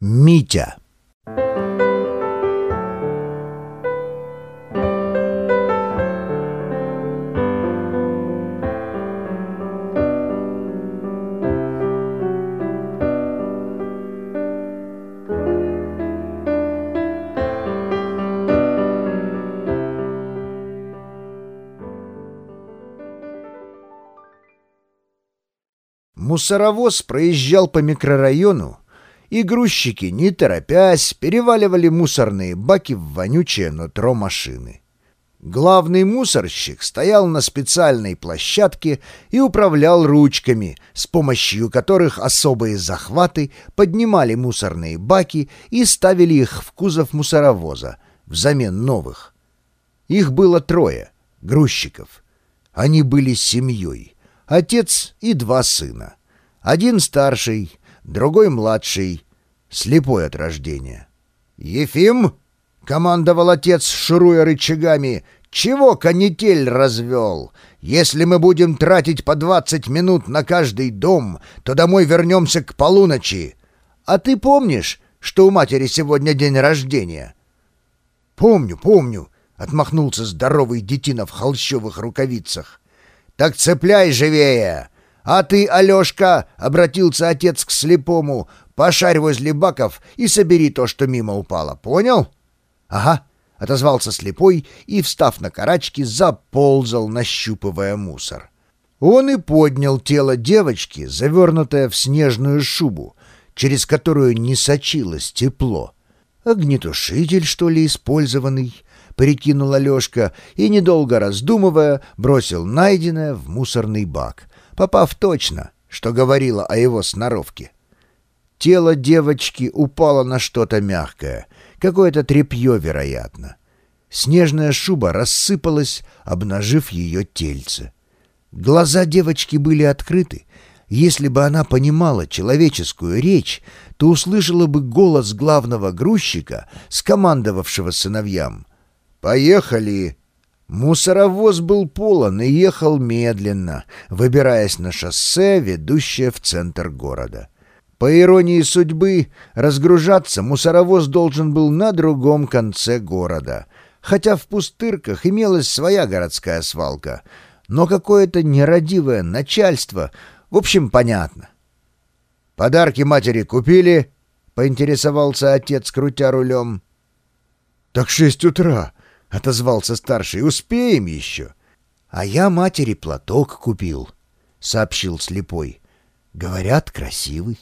Митя. Мусоровоз проезжал по микрорайону, и грузчики, не торопясь, переваливали мусорные баки в вонючее нутро машины. Главный мусорщик стоял на специальной площадке и управлял ручками, с помощью которых особые захваты поднимали мусорные баки и ставили их в кузов мусоровоза взамен новых. Их было трое, грузчиков. Они были семьей, отец и два сына. Один старший, другой младший, слепой от рождения. «Ефим!» — командовал отец, шуруя рычагами. «Чего канитель развел? Если мы будем тратить по двадцать минут на каждый дом, то домой вернемся к полуночи. А ты помнишь, что у матери сегодня день рождения?» «Помню, помню», — отмахнулся здоровый детина в холщовых рукавицах. «Так цепляй живее! А ты, Алешка, — обратился отец к слепому, — пошарь возле баков и собери то, что мимо упало. Понял? — Ага, — отозвался слепой и, встав на карачки, заползал, нащупывая мусор. Он и поднял тело девочки, завернутое в снежную шубу, через которую не сочилось тепло. «Огнетушитель, что ли, использованный?» — прикинул Алешка и, недолго раздумывая, бросил найденное в мусорный бак попав точно, что говорило о его сноровке. Тело девочки упало на что-то мягкое, какое-то тряпье, вероятно. Снежная шуба рассыпалась, обнажив ее тельце. Глаза девочки были открыты. Если бы она понимала человеческую речь, то услышала бы голос главного грузчика, скомандовавшего сыновьям. «Поехали!» Мусоровоз был полон и ехал медленно, выбираясь на шоссе, ведущее в центр города. По иронии судьбы, разгружаться мусоровоз должен был на другом конце города, хотя в пустырках имелась своя городская свалка, но какое-то нерадивое начальство, в общем, понятно. «Подарки матери купили?» — поинтересовался отец, крутя рулем. «Так шесть утра», — отозвался старший. «Успеем еще». «А я матери платок купил», — сообщил слепой. «Говорят, красивый».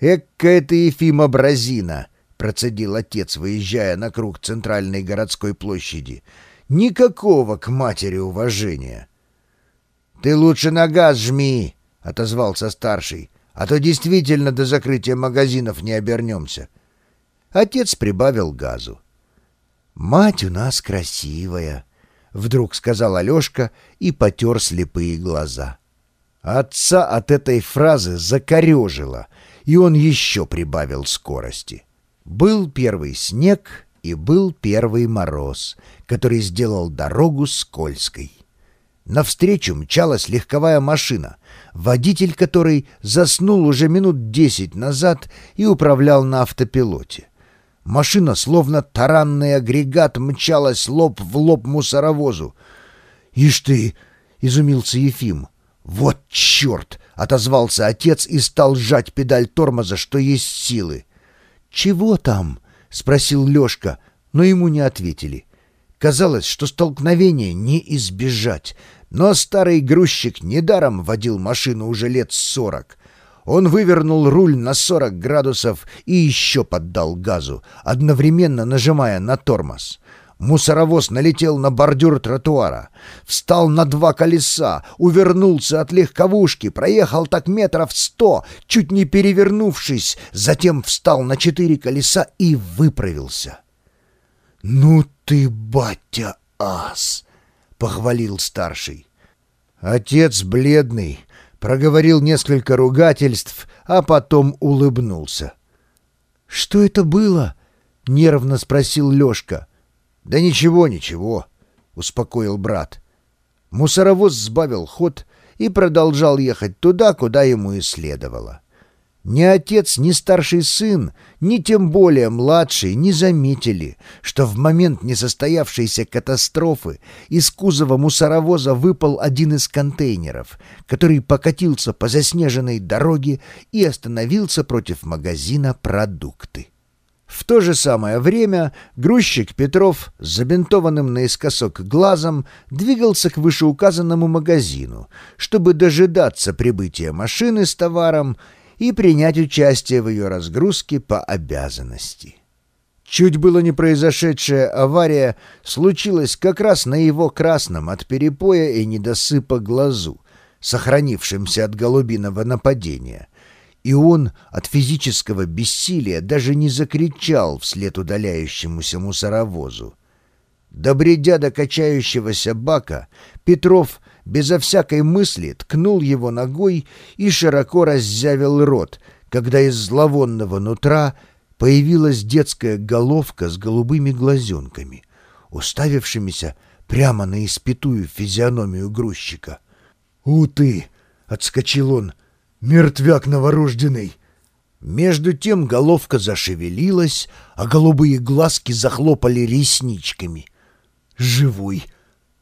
«Экка это Ефима Бразина», — процедил отец, выезжая на круг центральной городской площади. «Никакого к матери уважения». «Ты лучше на газ жми», — отозвался старший, «а то действительно до закрытия магазинов не обернемся». Отец прибавил газу. «Мать у нас красивая», — вдруг сказал Алешка и потер слепые глаза. Отца от этой фразы закорежило, и он еще прибавил скорости. Был первый снег и был первый мороз, который сделал дорогу скользкой. Навстречу мчалась легковая машина, водитель которой заснул уже минут десять назад и управлял на автопилоте. Машина, словно таранный агрегат, мчалась лоб в лоб мусоровозу. «Ишь ты!» — изумился Ефим. «Вот черт!» — отозвался отец и стал сжать педаль тормоза, что есть силы. «Чего там?» — спросил Лешка, но ему не ответили. Казалось, что столкновение не избежать, но старый грузчик недаром водил машину уже лет сорок — он вывернул руль на 40 градусов и еще поддал газу, одновременно нажимая на тормоз. Мусоровоз налетел на бордюр тротуара, встал на два колеса, увернулся от легковушки, проехал так метров сто, чуть не перевернувшись, затем встал на четыре колеса и выправился. «Ну ты, батя, ас!» — похвалил старший. Отец бледный, проговорил несколько ругательств, а потом улыбнулся. «Что это было?» — нервно спросил Лёшка. «Да ничего, ничего», — успокоил брат. Мусоровоз сбавил ход и продолжал ехать туда, куда ему и следовало. Ни отец, ни старший сын, ни тем более младший не заметили, что в момент несостоявшейся катастрофы из кузова мусоровоза выпал один из контейнеров, который покатился по заснеженной дороге и остановился против магазина «Продукты». В то же самое время грузчик Петров забинтованным наискосок глазом двигался к вышеуказанному магазину, чтобы дожидаться прибытия машины с товаром и принять участие в ее разгрузке по обязанности. Чуть было не произошедшая авария случилась как раз на его красном от перепоя и недосыпа глазу, сохранившемся от голубиного нападения. И он от физического бессилия даже не закричал вслед удаляющемуся мусоровозу. Добредя до качающегося бака, Петров безо всякой мысли ткнул его ногой и широко раззявил рот, когда из зловонного нутра появилась детская головка с голубыми глазенками, уставившимися прямо на испятую физиономию грузчика. «У ты!» — отскочил он. «Мертвяк новорожденный!» Между тем головка зашевелилась, а голубые глазки захлопали ресничками. «Живой!»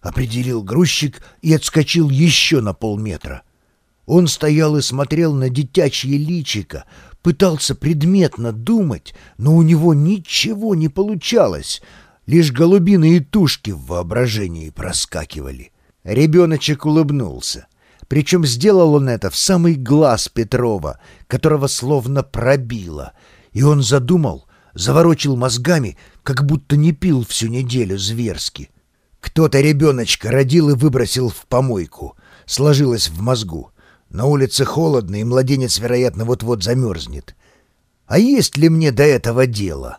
Определил грузчик и отскочил еще на полметра. Он стоял и смотрел на дитячье личико, пытался предметно думать, но у него ничего не получалось, лишь голубиные тушки в воображении проскакивали. Ребеночек улыбнулся. Причем сделал он это в самый глаз Петрова, которого словно пробило, и он задумал, заворочил мозгами, как будто не пил всю неделю зверски. Кто-то ребеночка родил и выбросил в помойку. Сложилось в мозгу. На улице холодно, и младенец, вероятно, вот-вот замерзнет. А есть ли мне до этого дело?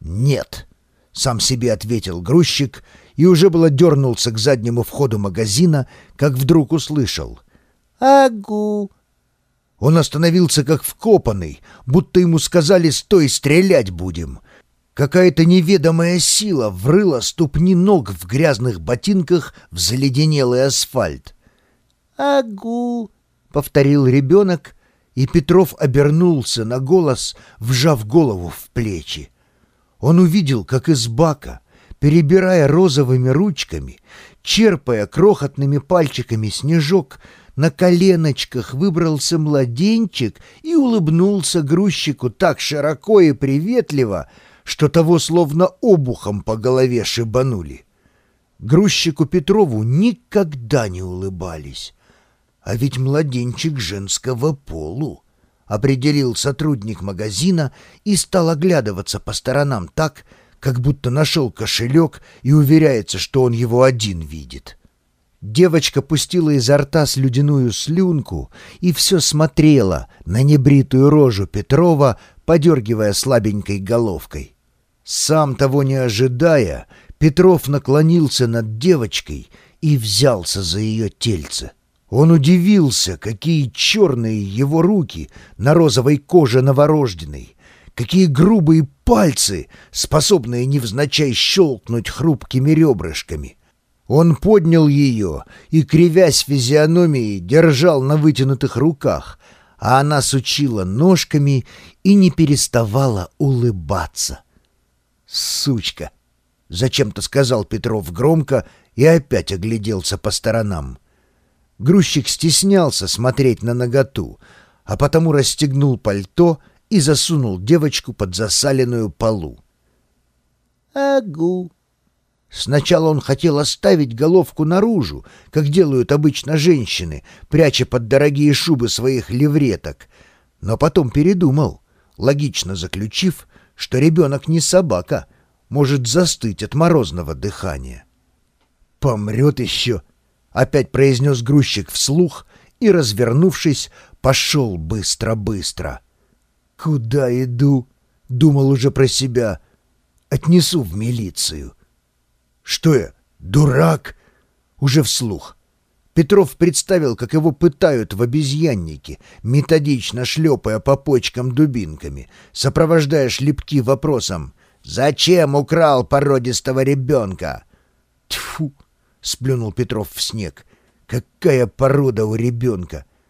Нет, — сам себе ответил грузчик и уже было дернулся к заднему входу магазина, как вдруг услышал. «Агу!» Он остановился как вкопанный, будто ему сказали «стой, стрелять будем», Какая-то неведомая сила врыла ступни ног в грязных ботинках в заледенелый асфальт. «Агу!» — повторил ребенок, и Петров обернулся на голос, вжав голову в плечи. Он увидел, как из бака, перебирая розовыми ручками, черпая крохотными пальчиками снежок, на коленочках выбрался младенчик и улыбнулся грузчику так широко и приветливо, что того словно обухом по голове шибанули. Грузчику Петрову никогда не улыбались. А ведь младенчик женского полу, определил сотрудник магазина и стал оглядываться по сторонам так, как будто нашел кошелек и уверяется, что он его один видит. Девочка пустила изо рта слюдяную слюнку и все смотрела на небритую рожу Петрова, подергивая слабенькой головкой. Сам того не ожидая, Петров наклонился над девочкой и взялся за ее тельце. Он удивился, какие черные его руки на розовой коже новорожденной, какие грубые пальцы, способные невзначай щелкнуть хрупкими ребрышками. Он поднял ее и, кривясь физиономией, держал на вытянутых руках, а она сучила ножками и не переставала улыбаться. «Сучка!» — зачем-то сказал Петров громко и опять огляделся по сторонам. Грузчик стеснялся смотреть на наготу, а потому расстегнул пальто и засунул девочку под засаленную полу. «Агу!» Сначала он хотел оставить головку наружу, как делают обычно женщины, пряча под дорогие шубы своих левреток, но потом передумал, логично заключив, что ребенок не собака, может застыть от морозного дыхания. «Помрет еще!» — опять произнес грузчик вслух и, развернувшись, пошел быстро-быстро. «Куда иду?» — думал уже про себя. «Отнесу в милицию». «Что я, дурак?» Уже вслух. Петров представил, как его пытают в обезьяннике, методично шлепая по почкам дубинками, сопровождая шлепки вопросом «Зачем украл породистого ребенка?» «Тьфу!» — сплюнул Петров в снег. «Какая порода у ребенка!